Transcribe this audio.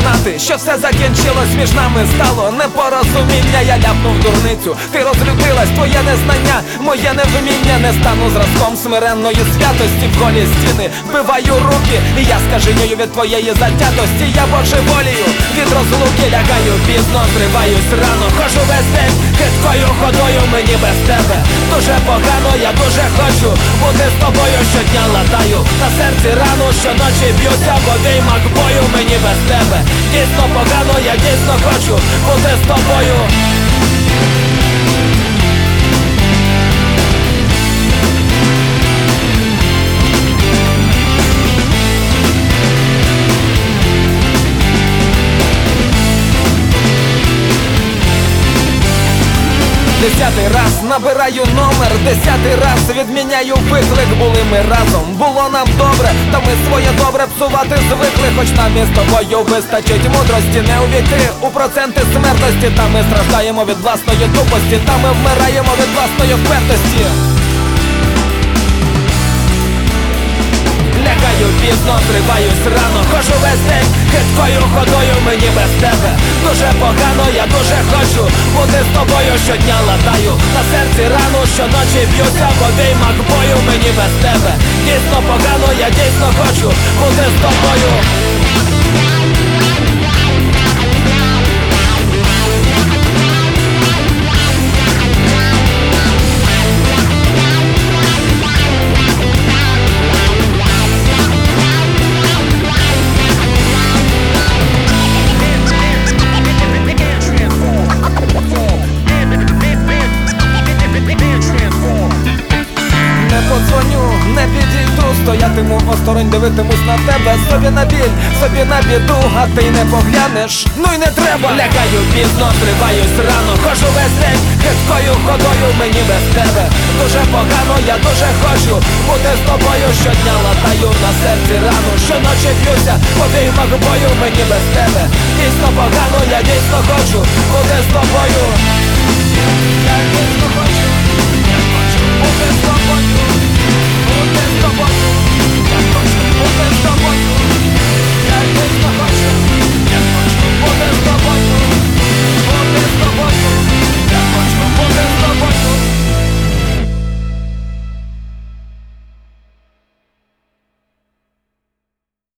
знати, що все закінчилось між нами стало непорозуміння, я ляпнув дурницю, ти розлюбилась, твоє незнання, моє невміння. Не стану зразком смиренної святості в голі стіни, вбиваю руки, і я скаженію від твоєї затятості, я божеволію, від розлуки лягаю пізно, зриваюсь рано, хожу весь день, хиткою ходою мені без тебе. Дуже погано, я дуже хочу бути з тобою щодня латаю На серці рану, щоночі б'юся, Дійсно погано, я дійсно хочу бути з тобою. Десятий раз набираю номер, десятий раз відміняю виклик, були ми разом, було нам добре, та ми своє добре псувати звикли, хоч нам із тобою вистачить мудрості, не увійти у проценти смертності, та ми страждаємо від власної тупості, та ми вмираємо від власної Лягаю пізно, рано, хожу весь день хиткою ходою мені без тебе. Дуже погано, я дуже хочу бути з тобою. Щодня латаю На серці рану, щоночі б'юся в обіймах бою мені без тебе. Дійсно погано, я дійсно хочу бути з тобою не підійду, стоятиму осторонь, дивитимусь на тебе, собі на біль, собі на біду, а ти не поглянеш, ну й не треба. Лягаю пізно, зриваюсь рано, хожу весь день, хиткою ходою мені без тебе. Дуже погано, я дуже хочу бути з тобою. Щодня латаю на серці рану, щоночі б'юся, обіймах бою мені без тебе. Дійсно погано, я дійсно хочу бути з тобою